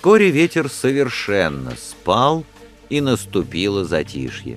Вскоре ветер совершенно спал, и наступило затишье.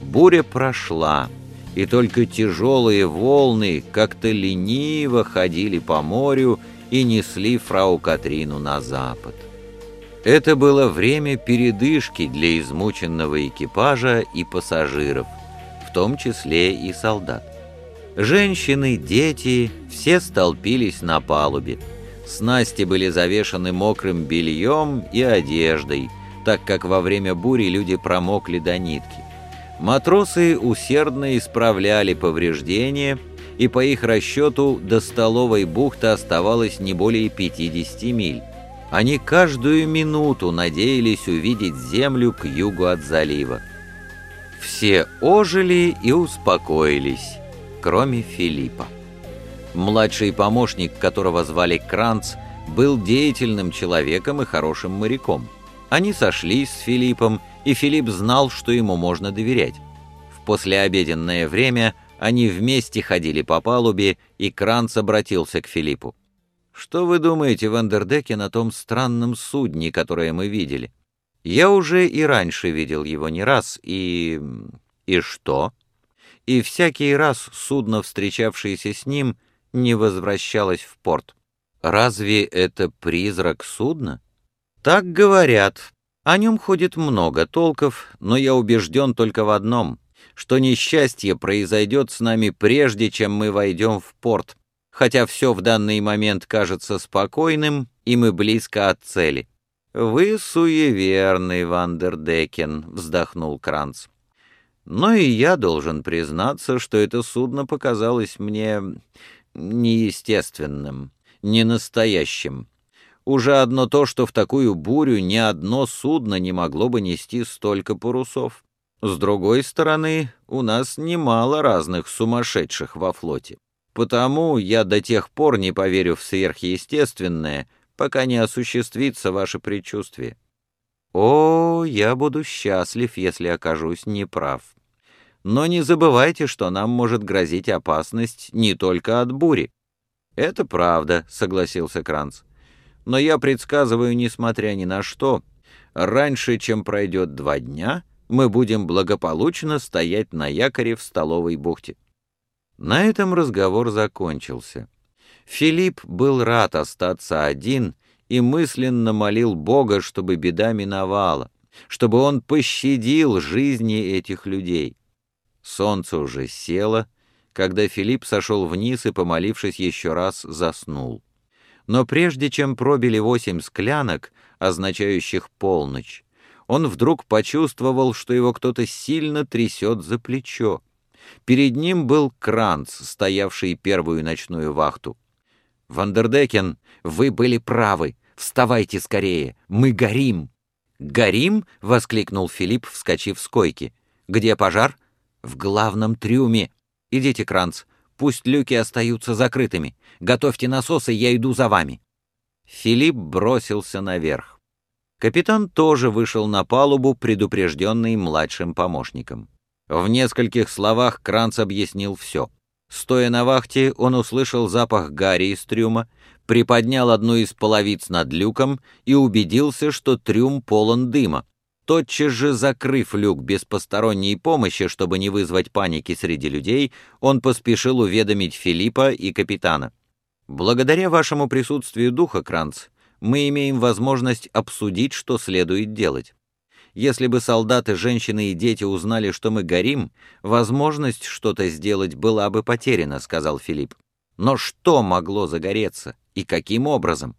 Буря прошла, и только тяжелые волны как-то лениво ходили по морю и несли фрау Катрину на запад. Это было время передышки для измученного экипажа и пассажиров, в том числе и солдат. Женщины, дети, все столпились на палубе. Снасти были завешаны мокрым бельем и одеждой, так как во время бури люди промокли до нитки. Матросы усердно исправляли повреждения, и по их расчету до столовой бухты оставалось не более 50 миль. Они каждую минуту надеялись увидеть землю к югу от залива. Все ожили и успокоились, кроме Филиппа. Младший помощник, которого звали Кранц, был деятельным человеком и хорошим моряком. Они сошлись с Филиппом, и Филипп знал, что ему можно доверять. В послеобеденное время они вместе ходили по палубе, и Кранц обратился к Филиппу. «Что вы думаете, Вандердеке, на том странном судне, которое мы видели? Я уже и раньше видел его не раз, и... и что?» И всякий раз судно, встречавшееся с ним, не возвращалось в порт. Разве это призрак судна? Так говорят. О нем ходит много толков, но я убежден только в одном, что несчастье произойдет с нами прежде, чем мы войдем в порт, хотя все в данный момент кажется спокойным, и мы близко от цели. «Вы суеверный, Вандердекен», — вздохнул Кранц. «Но и я должен признаться, что это судно показалось мне неестественным, ненастоящим. Уже одно то, что в такую бурю ни одно судно не могло бы нести столько парусов. С другой стороны, у нас немало разных сумасшедших во флоте. Потому я до тех пор не поверю в сверхъестественное, пока не осуществится ваше предчувствие. О, я буду счастлив, если окажусь неправ. Но не забывайте, что нам может грозить опасность не только от бури. Это правда, согласился Кранц но я предсказываю, несмотря ни на что, раньше, чем пройдет два дня, мы будем благополучно стоять на якоре в столовой бухте. На этом разговор закончился. Филипп был рад остаться один и мысленно молил Бога, чтобы беда миновала, чтобы он пощадил жизни этих людей. Солнце уже село, когда Филипп сошел вниз и, помолившись еще раз, заснул но прежде чем пробили восемь склянок, означающих полночь, он вдруг почувствовал, что его кто-то сильно трясет за плечо. Перед ним был Кранц, стоявший первую ночную вахту. «Вандердекен, вы были правы. Вставайте скорее, мы горим!» «Горим?» — воскликнул Филипп, вскочив с койки. «Где пожар?» «В главном трюме. Идите, Кранц, Пусть люки остаются закрытыми. Готовьте насосы, я иду за вами». Филипп бросился наверх. Капитан тоже вышел на палубу, предупрежденный младшим помощником. В нескольких словах Кранц объяснил все. Стоя на вахте, он услышал запах гари из трюма, приподнял одну из половиц над люком и убедился, что трюм полон дыма. Тотчас же закрыв люк без посторонней помощи, чтобы не вызвать паники среди людей, он поспешил уведомить Филиппа и капитана. «Благодаря вашему присутствию духа, Кранц, мы имеем возможность обсудить, что следует делать. Если бы солдаты, женщины и дети узнали, что мы горим, возможность что-то сделать была бы потеряна», — сказал Филипп. «Но что могло загореться и каким образом?»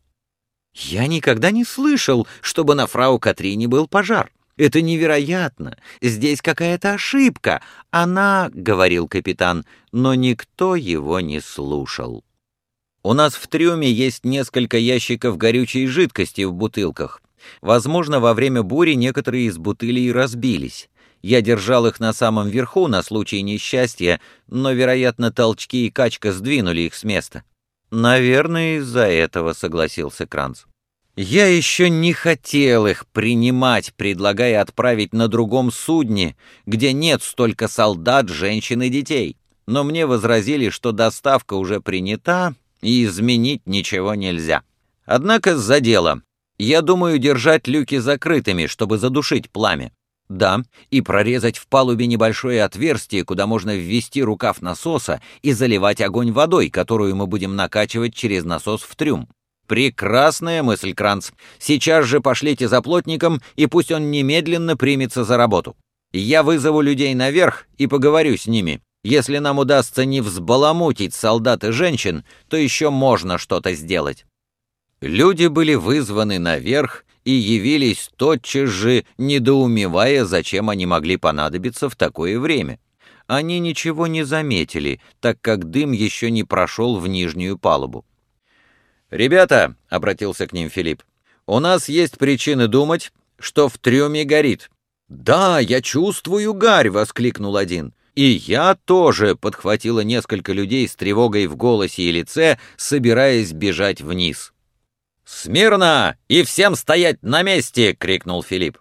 «Я никогда не слышал, чтобы на фрау Катрине был пожар. Это невероятно. Здесь какая-то ошибка. Она, — говорил капитан, но никто его не слушал. У нас в трюме есть несколько ящиков горючей жидкости в бутылках. Возможно, во время бури некоторые из бутылей разбились. Я держал их на самом верху на случай несчастья, но, вероятно, толчки и качка сдвинули их с места. «Наверное, из-за этого», — согласился Кранц. «Я еще не хотел их принимать, предлагая отправить на другом судне, где нет столько солдат, женщин и детей. Но мне возразили, что доставка уже принята, и изменить ничего нельзя. Однако за дело. Я думаю держать люки закрытыми, чтобы задушить пламя. Да, и прорезать в палубе небольшое отверстие, куда можно ввести рукав насоса и заливать огонь водой, которую мы будем накачивать через насос в трюм. Прекрасная мысль, Кранц. Сейчас же пошлите за плотником, и пусть он немедленно примется за работу. Я вызову людей наверх и поговорю с ними. Если нам удастся не взбаламутить солдат и женщин, то еще можно что-то сделать. Люди были вызваны наверх и явились тотчас же, недоумевая, зачем они могли понадобиться в такое время. Они ничего не заметили, так как дым еще не прошел в нижнюю палубу. «Ребята», — обратился к ним Филипп, — «у нас есть причины думать, что в трюме горит». «Да, я чувствую гарь!» — воскликнул один. «И я тоже!» — подхватило несколько людей с тревогой в голосе и лице, собираясь бежать вниз. «Смирно! И всем стоять на месте!» — крикнул Филипп.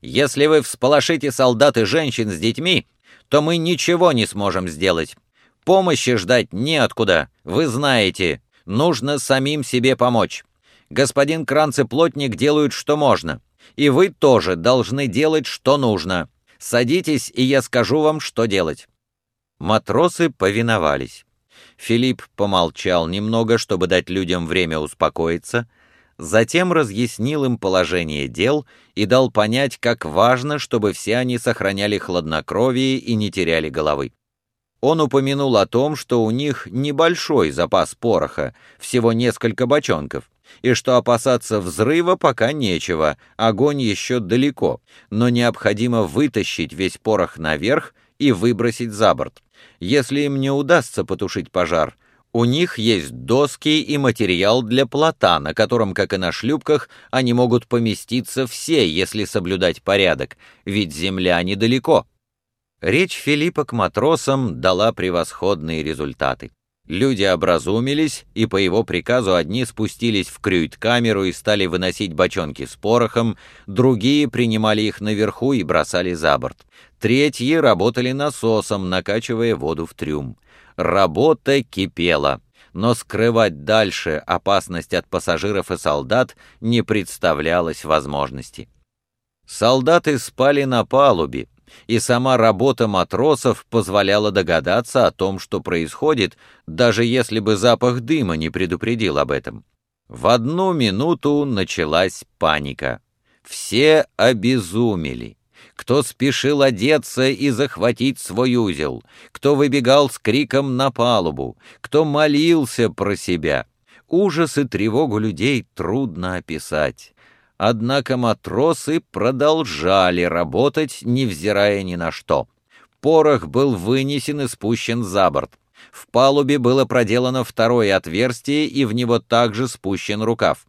«Если вы всполошите солдат и женщин с детьми, то мы ничего не сможем сделать. Помощи ждать неоткуда, вы знаете. Нужно самим себе помочь. Господин Кранц и Плотник делают, что можно. И вы тоже должны делать, что нужно. Садитесь, и я скажу вам, что делать». Матросы повиновались. Филипп помолчал немного, чтобы дать людям время успокоиться, затем разъяснил им положение дел и дал понять, как важно, чтобы все они сохраняли хладнокровие и не теряли головы. Он упомянул о том, что у них небольшой запас пороха, всего несколько бочонков, и что опасаться взрыва пока нечего, огонь еще далеко, но необходимо вытащить весь порох наверх и выбросить за борт. Если им не удастся потушить пожар, у них есть доски и материал для плота, на котором, как и на шлюпках, они могут поместиться все, если соблюдать порядок, ведь земля недалеко. Речь Филиппа к матросам дала превосходные результаты. Люди образумились, и по его приказу одни спустились в крюйт-камеру и стали выносить бочонки с порохом, другие принимали их наверху и бросали за борт. Третьи работали насосом, накачивая воду в трюм. Работа кипела, но скрывать дальше опасность от пассажиров и солдат не представлялось возможности. Солдаты спали на палубе, и сама работа матросов позволяла догадаться о том, что происходит, даже если бы запах дыма не предупредил об этом. В одну минуту началась паника. Все обезумели кто спешил одеться и захватить свой узел, кто выбегал с криком на палубу, кто молился про себя. Ужас и тревогу людей трудно описать. Однако матросы продолжали работать, невзирая ни на что. Порох был вынесен и спущен за борт. В палубе было проделано второе отверстие, и в него также спущен рукав.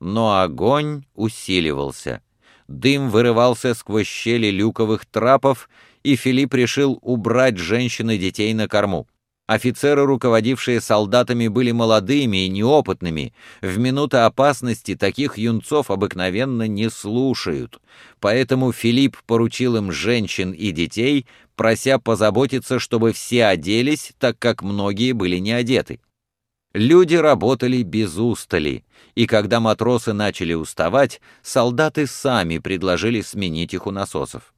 Но огонь усиливался. Дым вырывался сквозь щели люковых трапов, и Филипп решил убрать женщин и детей на корму. Офицеры, руководившие солдатами, были молодыми и неопытными. В минуты опасности таких юнцов обыкновенно не слушают. Поэтому Филипп поручил им женщин и детей, прося позаботиться, чтобы все оделись, так как многие были не одеты. Люди работали без устали, и когда матросы начали уставать, солдаты сами предложили сменить их у насосов.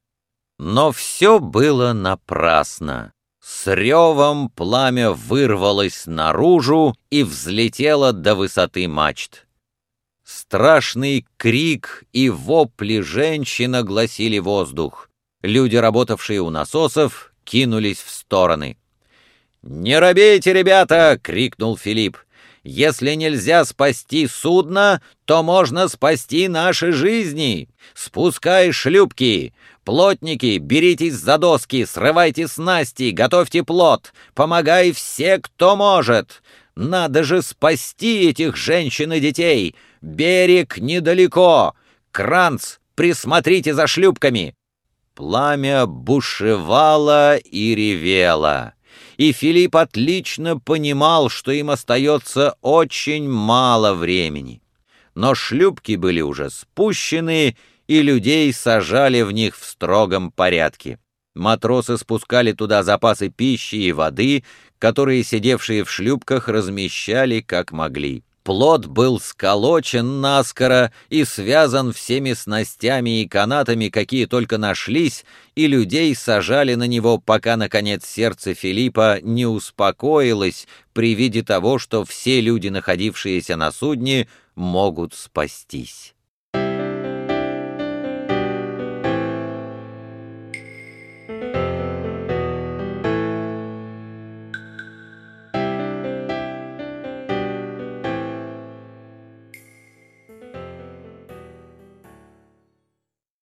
Но все было напрасно. С ревом пламя вырвалось наружу и взлетело до высоты мачт. Страшный крик и вопли женщин огласили воздух. Люди, работавшие у насосов, кинулись в стороны. «Не робейте, ребята!» — крикнул Филипп. «Если нельзя спасти судно, то можно спасти наши жизни! Спускай шлюпки! Плотники, беритесь за доски, срывайте снасти, готовьте плот! Помогай все, кто может! Надо же спасти этих женщин и детей! Берег недалеко! Кранц, присмотрите за шлюпками!» Пламя бушевало и ревело и Филипп отлично понимал, что им остается очень мало времени. Но шлюпки были уже спущены, и людей сажали в них в строгом порядке. Матросы спускали туда запасы пищи и воды, которые сидевшие в шлюпках размещали как могли. Плот был сколочен наскоро и связан всеми снастями и канатами, какие только нашлись, и людей сажали на него, пока, наконец, сердце Филиппа не успокоилось при виде того, что все люди, находившиеся на судне, могут спастись.